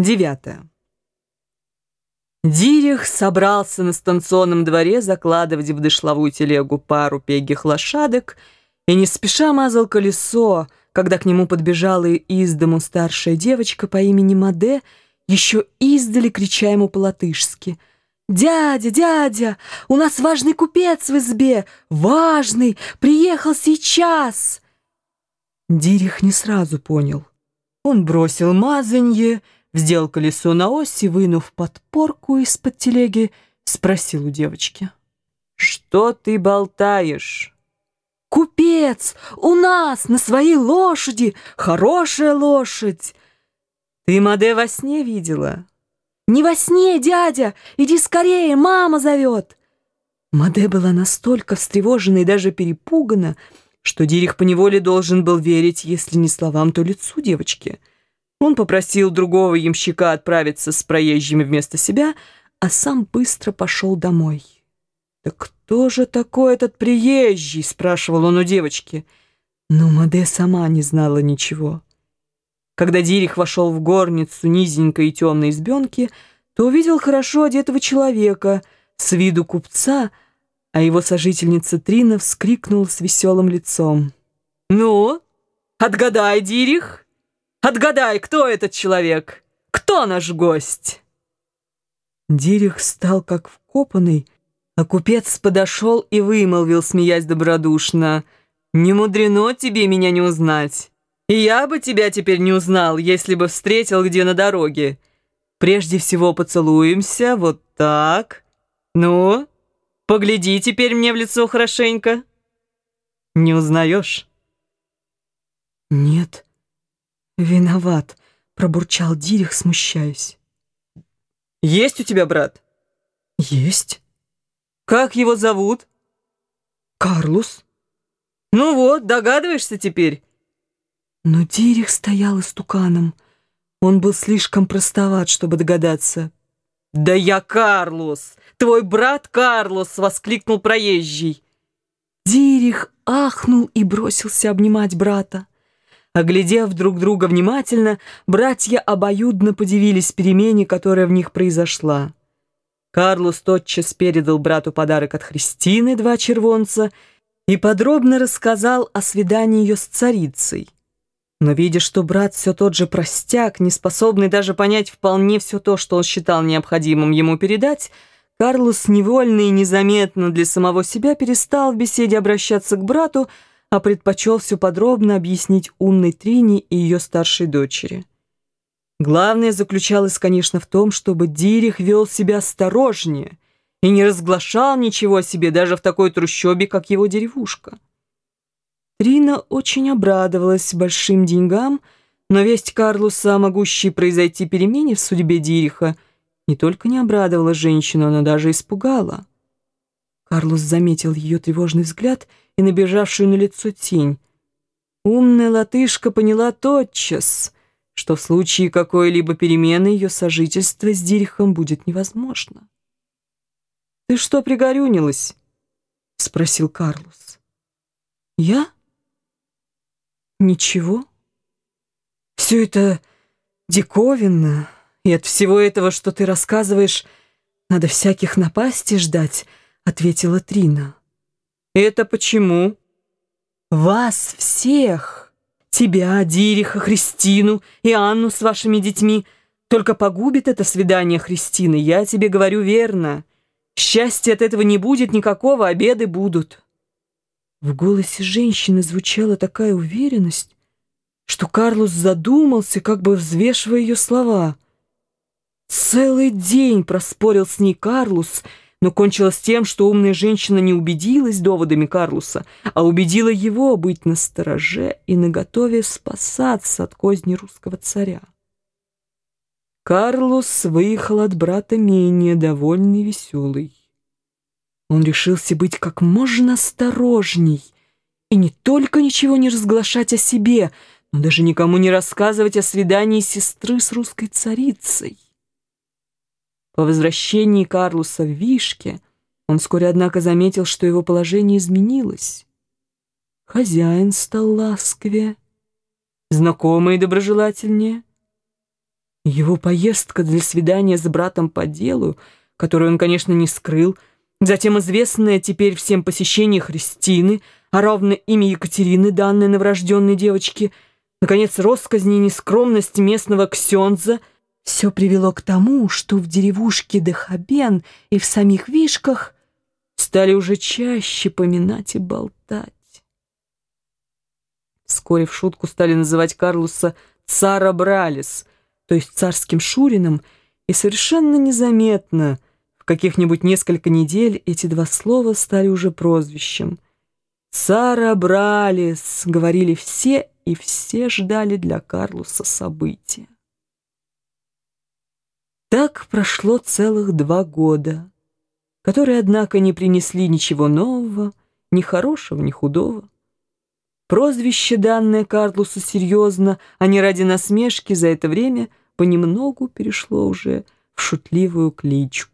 Девятое. Дирих собрался на станционном дворе закладывать в дышловую телегу пару пегих лошадок и не спеша мазал колесо, когда к нему подбежала из дому старшая девочка по имени Маде, еще издали крича ему по-латышски. «Дядя, дядя, у нас важный купец в избе! Важный! Приехал сейчас!» Дирих не сразу понял. Он бросил мазанье, Вздел колесо на ось и, вынув подпорку из-под телеги, спросил у девочки. «Что ты болтаешь?» «Купец! У нас, на своей лошади! Хорошая лошадь!» «Ты Маде во сне видела?» «Не во сне, дядя! Иди скорее, мама зовет!» Маде была настолько встревожена и даже перепугана, что Дирих поневоле должен был верить, если не словам, то лицу девочки — он попросил другого ямщика отправиться с проезжими вместо себя, а сам быстро пошел домой. «Да кто же такой этот приезжий?» — спрашивал он у девочки. Но Маде сама не знала ничего. Когда Дирих вошел в горницу низенькой и темной избенки, то увидел хорошо одетого человека с виду купца, а его сожительница Трина вскрикнула с веселым лицом. «Ну, отгадай, Дирих!» Отгадай, кто этот человек? Кто наш гость?» Дирих стал как вкопанный, а купец подошел и вымолвил, смеясь добродушно, «Не мудрено тебе меня не узнать. И я бы тебя теперь не узнал, если бы встретил где на дороге. Прежде всего поцелуемся, вот так. Ну, погляди теперь мне в лицо хорошенько. Не узнаешь?» «Нет». «Виноват», — пробурчал Дирих, смущаясь. «Есть у тебя брат?» «Есть». «Как его зовут?» «Карлус». «Ну вот, догадываешься теперь?» Но Дирих стоял истуканом. Он был слишком простоват, чтобы догадаться. «Да я Карлус! Твой брат Карлус!» — воскликнул проезжий. Дирих ахнул и бросился обнимать брата. Оглядев друг друга внимательно, братья обоюдно подивились перемене, которая в них произошла. Карлос тотчас передал брату подарок от Христины, два червонца, и подробно рассказал о свидании ее с царицей. Но видя, что брат все тот же простяк, не способный даже понять вполне все то, что он считал необходимым ему передать, Карлос невольно и незаметно для самого себя перестал в беседе обращаться к брату, а предпочел все подробно объяснить умной Трине и ее старшей дочери. Главное заключалось, конечно, в том, чтобы Дирих вел себя осторожнее и не разглашал ничего о себе даже в такой трущобе, как его деревушка. Трина очень обрадовалась большим деньгам, но весть Карлуса, могущей произойти перемене в судьбе Дириха, не только не обрадовала женщину, но даже испугала. Карлус заметил ее тревожный взгляд и набежавшую на лицо тень. Умная латышка поняла тотчас, что в случае какой-либо перемены ее сожительство с Дирихом будет невозможно. «Ты что пригорюнилась?» — спросил Карлус. «Я? Ничего. Все это диковинно, и от всего этого, что ты рассказываешь, надо всяких напастей ждать». — ответила Трина. «Это почему?» «Вас всех! Тебя, Дириха, Христину и Анну с вашими детьми. Только погубит это свидание Христины, я тебе говорю верно. Счастья от этого не будет никакого, обеды будут». В голосе женщины звучала такая уверенность, что Карлос задумался, как бы взвешивая ее слова. Целый день проспорил с ней Карлос — но кончилось тем, что умная женщина не убедилась доводами Карлуса, а убедила его быть настороже и наготове спасаться от козни русского царя. Карлус выехал от брата менее довольный и веселый. Он решился быть как можно осторожней и не только ничего не разглашать о себе, но даже никому не рассказывать о свидании сестры с русской царицей. По возвращении Карлуса в Вишке он вскоре, однако, заметил, что его положение изменилось. Хозяин стал ласковее, знакомые доброжелательнее. Его поездка для свидания с братом по делу, которую он, конечно, не скрыл, затем известное теперь всем посещение Христины, а равно имя Екатерины, данное новорожденной девочке, наконец, росказни и нескромность местного ксенза, все привело к тому, что в деревушке Дехабен и в самих Вишках стали уже чаще поминать и болтать. Вскоре в шутку стали называть Карлуса «цара Бралис», то есть царским Шурином, и совершенно незаметно, в каких-нибудь несколько недель эти два слова стали уже прозвищем. «Цара Бралис», — говорили все, и все ждали для Карлуса события. Так прошло целых два года, которые, однако, не принесли ничего нового, ни хорошего, ни худого. Прозвище, данное Карлусу серьезно, а не ради насмешки, за это время понемногу перешло уже в шутливую кличку.